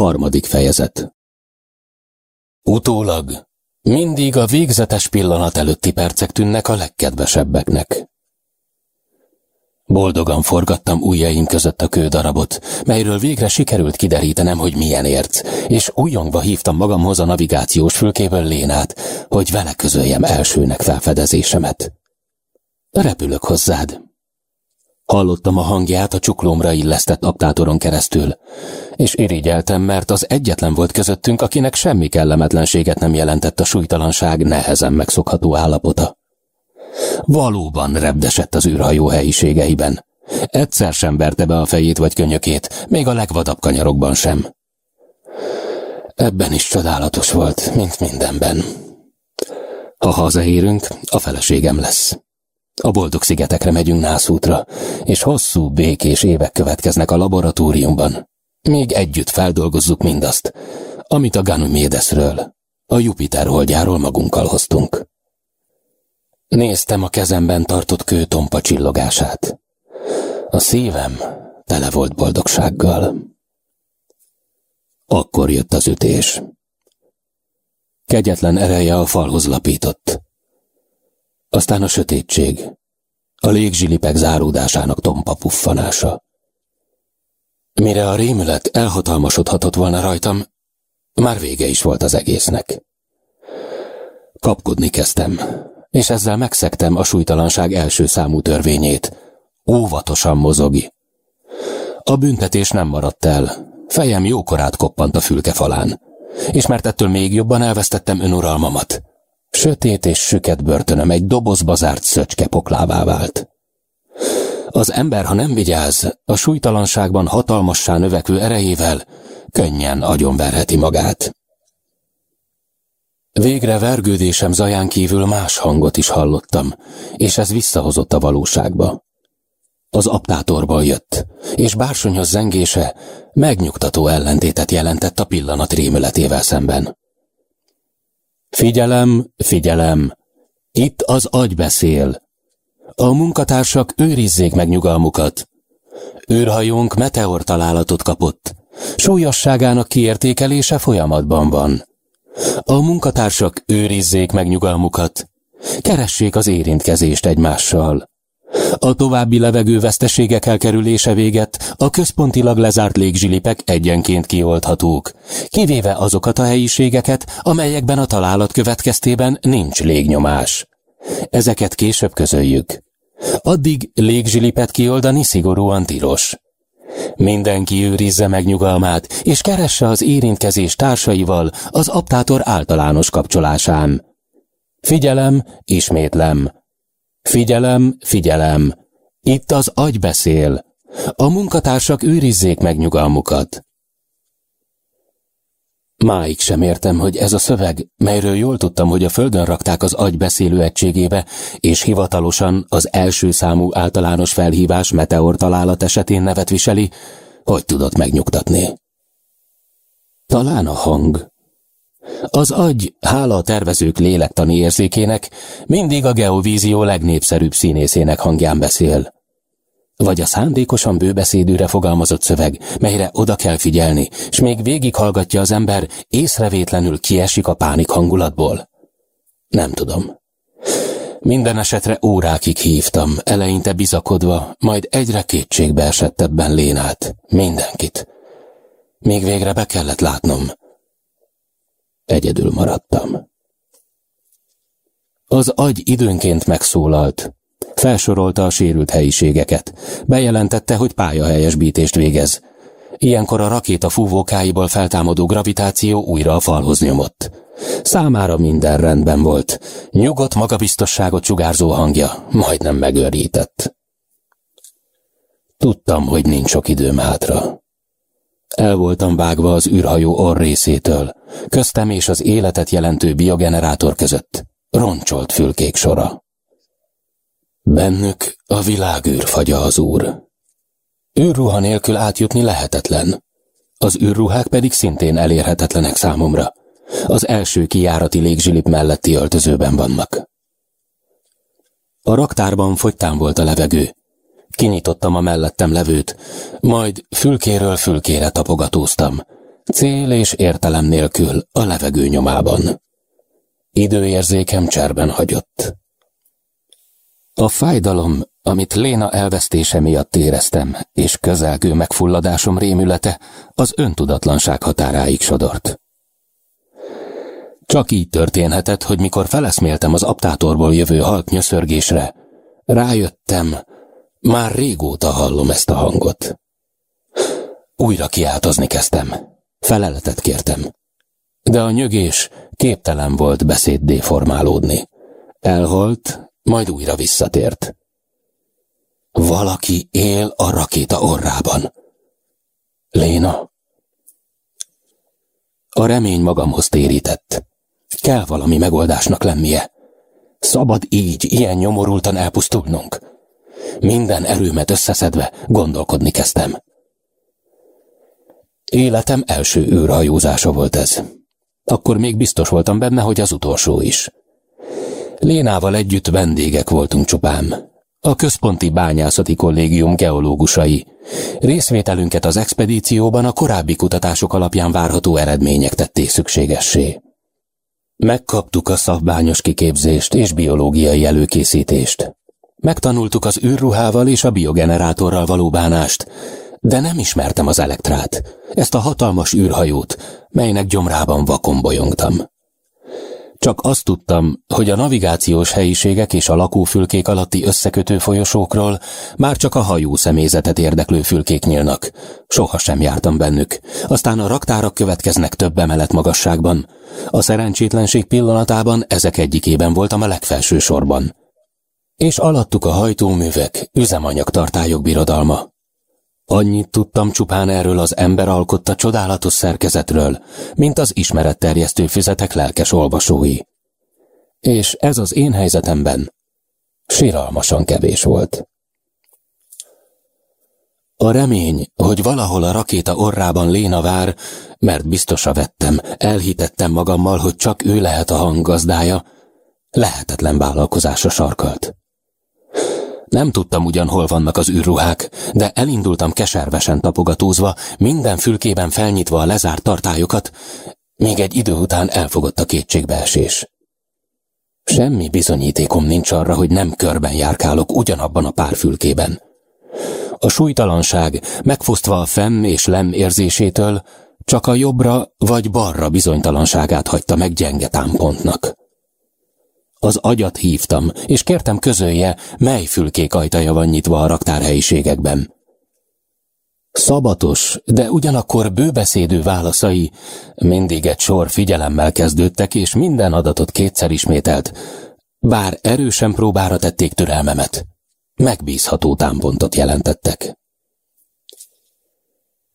Harmadik fejezet Utólag mindig a végzetes pillanat előtti percek tűnnek a legkedvesebbeknek. Boldogan forgattam ujjaim között a kődarabot, melyről végre sikerült kiderítenem, hogy milyen érc, és újongva hívtam magamhoz a navigációs fülkéből Lénát, hogy vele közöljem elsőnek felfedezésemet. Repülök hozzád. Hallottam a hangját a csuklómra illesztett aptátoron keresztül, és irigyeltem, mert az egyetlen volt közöttünk, akinek semmi kellemetlenséget nem jelentett a súlytalanság nehezen megszokható állapota. Valóban repdesett az űrhajó helyiségeiben. Egyszer sem verte be a fejét vagy könyökét, még a legvadabb kanyarokban sem. Ebben is csodálatos volt, mint mindenben. Ha hazaérünk, a feleségem lesz. A boldog szigetekre megyünk nászútra, és hosszú, békés évek következnek a laboratóriumban. Még együtt feldolgozzuk mindazt, amit a Ganymédesről, a Jupiter holdjáról magunkkal hoztunk. Néztem a kezemben tartott kő csillogását. A szívem tele volt boldogsággal. Akkor jött az ütés. Kegyetlen ereje a falhoz lapított. Aztán a sötétség, a légzsilipek záródásának tompa puffanása. Mire a rémület elhatalmasodhatott volna rajtam, már vége is volt az egésznek. Kapkodni kezdtem, és ezzel megszektem a súlytalanság első számú törvényét. Óvatosan mozogi. A büntetés nem maradt el. Fejem jókorát koppant a fülke falán. És mert ettől még jobban elvesztettem önuralmamat. Sötét és süket börtönöm egy dobozba zárt szöcske poklává vált. Az ember, ha nem vigyáz, a súlytalanságban hatalmassá növekvő erejével könnyen agyonverheti magát. Végre vergődésem zaján kívül más hangot is hallottam, és ez visszahozott a valóságba. Az aptátorból jött, és bársonyhoz zengése megnyugtató ellentétet jelentett a pillanat rémületével szemben. Figyelem, figyelem! Itt az agy beszél. A munkatársak őrizzék meg nyugalmukat. Őrhajónk meteor találatot kapott. Súlyosságának kiértékelése folyamatban van. A munkatársak őrizzék meg nyugalmukat. Keressék az érintkezést egymással. A további levegőveszteségek elkerülése véget a központilag lezárt légzsilipek egyenként kioldhatók, kivéve azokat a helyiségeket, amelyekben a találat következtében nincs légnyomás. Ezeket később közöljük. Addig légzsilipet kioldani szigorúan tilos. Mindenki őrizze meg nyugalmát, és keresse az érintkezés társaival az aptátor általános kapcsolásán. Figyelem, ismétlem. Figyelem, figyelem. Itt az agy beszél. A munkatársak őrizzék meg nyugalmukat. Máig sem értem, hogy ez a szöveg, melyről jól tudtam, hogy a földön rakták az agy beszélő egységébe, és hivatalosan az első számú általános felhívás meteor találat esetén nevet viseli, hogy tudott megnyugtatni. Talán a hang. Az agy, hála a tervezők lélektani érzékének, mindig a geovízió legnépszerűbb színészének hangján beszél vagy a szándékosan bőbeszédűre fogalmazott szöveg, melyre oda kell figyelni, és még végighallgatja az ember, észrevétlenül kiesik a pánik hangulatból? Nem tudom. Minden esetre órákig hívtam, eleinte bizakodva, majd egyre kétségbe esettebben lénát, mindenkit. Még végre be kellett látnom. Egyedül maradtam. Az agy időnként megszólalt, Felsorolta a sérült helyiségeket. Bejelentette, hogy pályahelyesbítést végez. Ilyenkor a rakéta fúvókáiból feltámadó gravitáció újra a falhoz nyomott. Számára minden rendben volt. Nyugodt magabiztosságot sugárzó hangja majdnem megőrített. Tudtam, hogy nincs sok időm hátra. El voltam vágva az űrhajó orr részétől, köztem és az életet jelentő biogenerátor között. Roncsolt fülkék sora. Bennük a világűr fagya az úr. Őrruha nélkül átjutni lehetetlen. Az űrruhák pedig szintén elérhetetlenek számomra. Az első kijárati légzsilip melletti öltözőben vannak. A raktárban fogytán volt a levegő. Kinyitottam a mellettem levőt, majd fülkéről fülkére tapogatóztam. cél és értelem nélkül a levegő nyomában. Időérzékem cserben hagyott. A fájdalom, amit Léna elvesztése miatt éreztem, és közelgő megfulladásom rémülete az öntudatlanság határáig sodort. Csak így történhetett, hogy mikor feleszméltem az aptátorból jövő halk nyöszörgésre, rájöttem, már régóta hallom ezt a hangot. Újra kiáltozni kezdtem. Feleletet kértem. De a nyögés képtelen volt beszéddé formálódni. Elholt, majd újra visszatért. Valaki él a rakéta orrában. Léna. A remény magamhoz térített. Kell valami megoldásnak lennie. Szabad így, ilyen nyomorultan elpusztulnunk. Minden erőmet összeszedve gondolkodni kezdtem. Életem első űrhajózása volt ez. Akkor még biztos voltam benne, hogy az utolsó is. Lénával együtt vendégek voltunk csupán. A központi bányászati kollégium geológusai. Részvételünket az expedícióban a korábbi kutatások alapján várható eredmények tették szükségessé. Megkaptuk a szabványos kiképzést és biológiai előkészítést. Megtanultuk az űrruhával és a biogenerátorral való bánást, de nem ismertem az elektrát, ezt a hatalmas űrhajót, melynek gyomrában vakon bolyongtam. Csak azt tudtam, hogy a navigációs helyiségek és a lakófülkék alatti összekötő folyosókról már csak a hajó személyzetet érdeklő fülkék nyílnak. Soha sem jártam bennük. Aztán a raktárak következnek több emelet magasságban. A szerencsétlenség pillanatában ezek egyikében voltam a legfelső sorban. És alattuk a hajtóművek, üzemanyagtartályok birodalma. Annyit tudtam csupán erről az ember alkotta csodálatos szerkezetről, mint az ismeretterjesztő füzetek lelkes olvasói. És ez az én helyzetemben síralmasan kevés volt. A remény, hogy valahol a rakéta orrában Léna vár, mert biztosra vettem, elhitettem magammal, hogy csak ő lehet a hanggazdája, lehetetlen vállalkozásra sarkalt. Nem tudtam ugyan, hol vannak az űrruhák, de elindultam keservesen tapogatózva, minden fülkében felnyitva a lezárt tartályokat, még egy idő után elfogott a kétségbeesés. Semmi bizonyítékom nincs arra, hogy nem körben járkálok ugyanabban a pár fülkében. A súlytalanság, megfosztva a fenn és lem érzésétől, csak a jobbra vagy balra bizonytalanságát hagyta meg gyenge támpontnak. Az agyat hívtam, és kértem közölje, mely fülkék ajtaja van nyitva a raktárhelyiségekben. Szabatos, de ugyanakkor bőbeszédő válaszai mindig egy sor figyelemmel kezdődtek, és minden adatot kétszer ismételt, bár erősen próbára tették türelmemet. Megbízható támpontot jelentettek.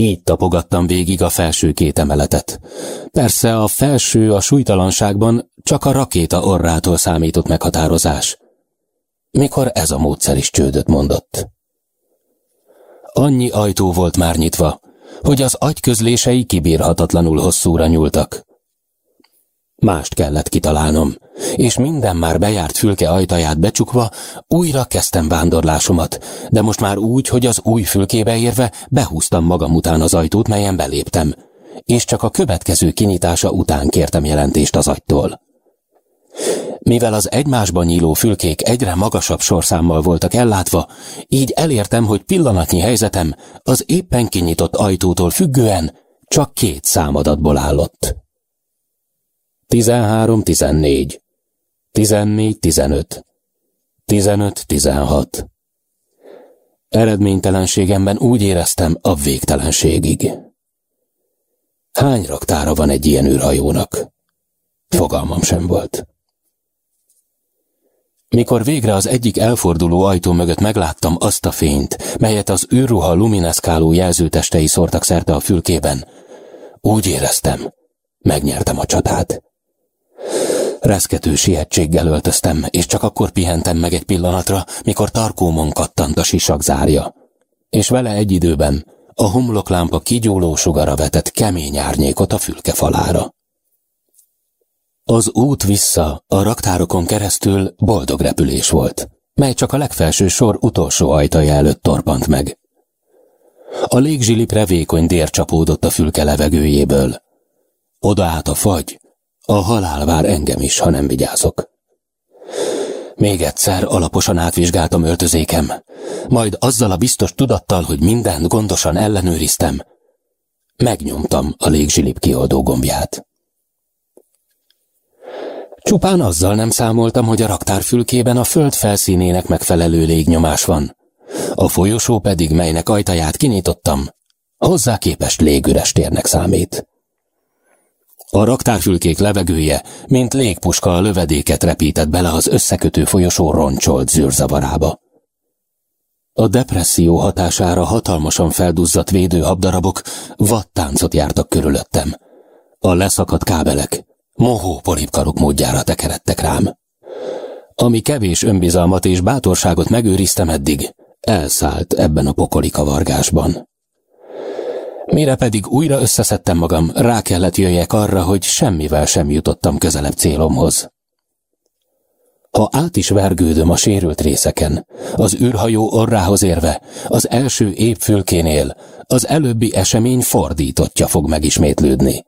Így tapogattam végig a felső két emeletet. Persze a felső a súlytalanságban csak a rakéta orrától számított meghatározás. Mikor ez a módszer is csődöt mondott. Annyi ajtó volt már nyitva, hogy az agyközlései kibírhatatlanul hosszúra nyúltak. Mást kellett kitalálnom, és minden már bejárt fülke ajtaját becsukva, újra kezdtem vándorlásomat, de most már úgy, hogy az új fülkébe érve behúztam magam után az ajtót, melyen beléptem, és csak a következő kinyitása után kértem jelentést az agytól. Mivel az egymásban nyíló fülkék egyre magasabb sorszámmal voltak ellátva, így elértem, hogy pillanatnyi helyzetem az éppen kinyitott ajtótól függően csak két számadatból állott. 13-14, 14-15, 15-16. Eredménytelenségemben úgy éreztem a végtelenségig. Hány raktára van egy ilyen űrhajónak? Fogalmam sem volt. Mikor végre az egyik elforduló ajtó mögött megláttam azt a fényt, melyet az űrruha lumineszkáló jelzőtestei szórtak szerte a fülkében, úgy éreztem, megnyertem a csatát. Reszkető sietséggel öltöztem, és csak akkor pihentem meg egy pillanatra, mikor tarkómon kattant a sisak zárja. És vele egy időben a homloklámpa kigyúló sugara vetett kemény árnyékot a fülke falára. Az út vissza a raktárokon keresztül boldog repülés volt, mely csak a legfelső sor utolsó ajtaja előtt torpant meg. A légzsilipre vékony dér csapódott a fülke levegőjéből. Oda át a fagy, a halál vár engem is, ha nem vigyázok. Még egyszer alaposan átvizsgáltam öltözékem, majd azzal a biztos tudattal, hogy mindent gondosan ellenőriztem, megnyomtam a légzsilip kioldó gombját. Csupán azzal nem számoltam, hogy a raktárfülkében a föld felszínének megfelelő légnyomás van. A folyosó pedig, melynek ajtaját kinyitottam, hozzá képest légüres térnek számít. A raktárfülkék levegője, mint légpuska a lövedéket repített bele az összekötő folyosó roncsolt zűrzavarába. A depresszió hatására hatalmasan felduzzadt védőhabdarabok vattáncot jártak körülöttem. A leszakadt kábelek, mohó polipkarok módjára tekeredtek rám. Ami kevés önbizalmat és bátorságot megőriztem eddig, elszállt ebben a pokoli kavargásban. Mire pedig újra összeszedtem magam, rá kellett jöjjek arra, hogy semmivel sem jutottam közelebb célomhoz. Ha át is vergődöm a sérült részeken, az űrhajó orrához érve, az első épfülkénél, az előbbi esemény fordítottja fog megismétlődni.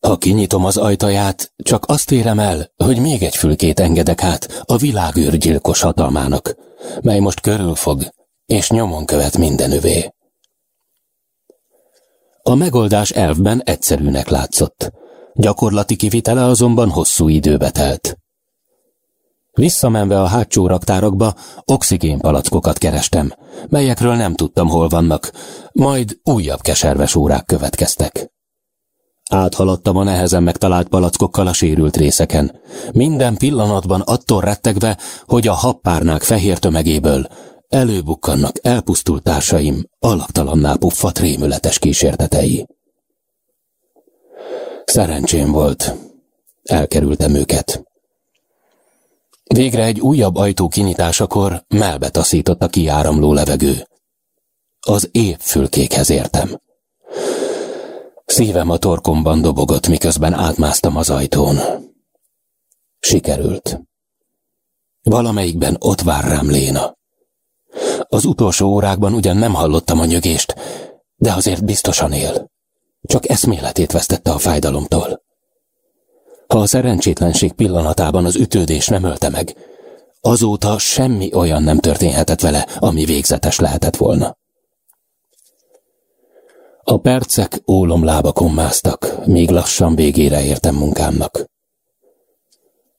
Ha kinyitom az ajtaját, csak azt érem el, hogy még egy fülkét engedek át a világűr gyilkos hatalmának, mely most körülfog, és nyomon követ mindenövé. A megoldás elvben egyszerűnek látszott. Gyakorlati kivitele azonban hosszú időbe telt. Visszamenve a hátsó raktárokba, oxigénpalackokat kerestem, melyekről nem tudtam, hol vannak, majd újabb keserves órák következtek. Áthaladtam a nehezen megtalált palackokkal a sérült részeken. Minden pillanatban attól rettegve, hogy a happárnák fehér tömegéből előbukkannak elpusztult társaim alaktalanná puffat rémületes kísértetei. Szerencsém volt. Elkerültem őket. Végre egy újabb ajtó kinyitásakor melbe taszított a kiáramló levegő. Az épp fülkékhez értem. Szívem a torkomban dobogott, miközben átmásztam az ajtón. Sikerült. Valamelyikben ott vár rám Léna. Az utolsó órákban ugyan nem hallottam a nyögést, de azért biztosan él. Csak eszméletét vesztette a fájdalomtól. Ha a szerencsétlenség pillanatában az ütődés nem ölte meg, azóta semmi olyan nem történhetett vele, ami végzetes lehetett volna. A percek ólomlábakon másztak, míg lassan végére értem munkámnak.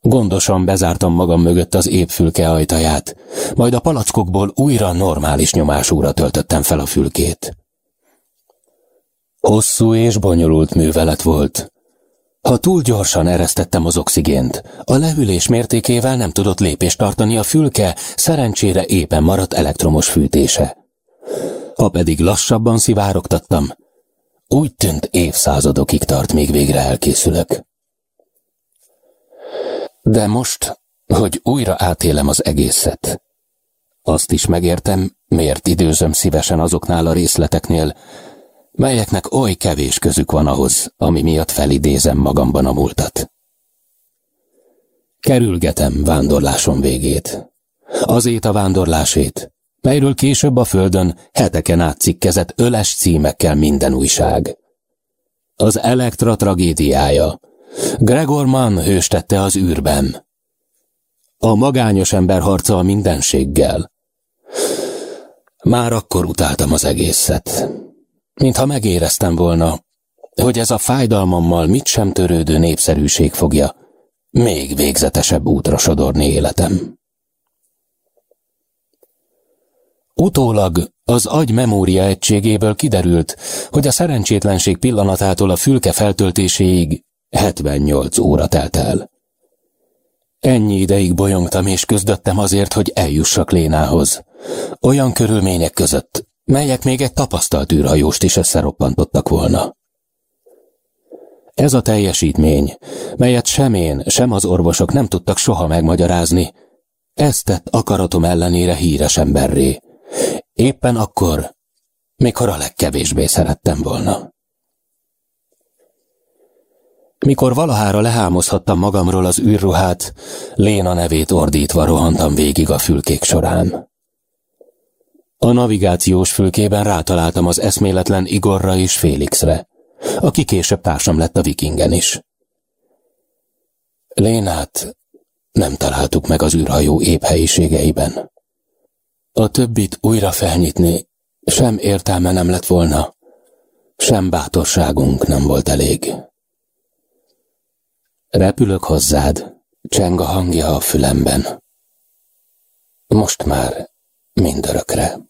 Gondosan bezártam magam mögött az épfülke ajtaját, majd a palackokból újra normális nyomásúra töltöttem fel a fülkét. Hosszú és bonyolult művelet volt. Ha túl gyorsan eresztettem az oxigént, a lehűlés mértékével nem tudott lépést tartani a fülke, szerencsére éppen maradt elektromos fűtése. Ha pedig lassabban szivárogtattam, úgy tűnt évszázadokig tart, még végre elkészülök. De most, hogy újra átélem az egészet, azt is megértem, miért időzöm szívesen azoknál a részleteknél, melyeknek oly kevés közük van ahhoz, ami miatt felidézem magamban a múltat. Kerülgetem vándorlásom végét. Azét a vándorlásét, melyről később a földön heteken át cikkezett öles címekkel minden újság. Az Elektra tragédiája. Gregor Mann hőstette az űrben. A magányos ember harca a mindenséggel. Már akkor utáltam az egészet. Mintha megéreztem volna, hogy ez a fájdalmammal mit sem törődő népszerűség fogja még végzetesebb útra sodorni életem. Utólag az agy memória egységéből kiderült, hogy a szerencsétlenség pillanatától a fülke feltöltéséig 78 óra telt el. Ennyi ideig bolyongtam és küzdöttem azért, hogy eljussak Lénához. Olyan körülmények között, melyek még egy tapasztalt űrhajóst is összeroppantottak volna. Ez a teljesítmény, melyet sem én, sem az orvosok nem tudtak soha megmagyarázni, ezt tett akaratom ellenére híres emberré, Éppen akkor, mikor a legkevésbé szerettem volna. Mikor valahára lehámozhattam magamról az űrruhát, Léna nevét ordítva rohantam végig a fülkék során. A navigációs fülkében rátaláltam az eszméletlen Igorra és Félixre, aki később társam lett a vikingen is. Lénát nem találtuk meg az űrhajó épp helyiségeiben. A többit újra felnyitni sem értelme nem lett volna, sem bátorságunk nem volt elég. Repülök hozzád, cseng a hangja a fülemben. Most már mindörökre.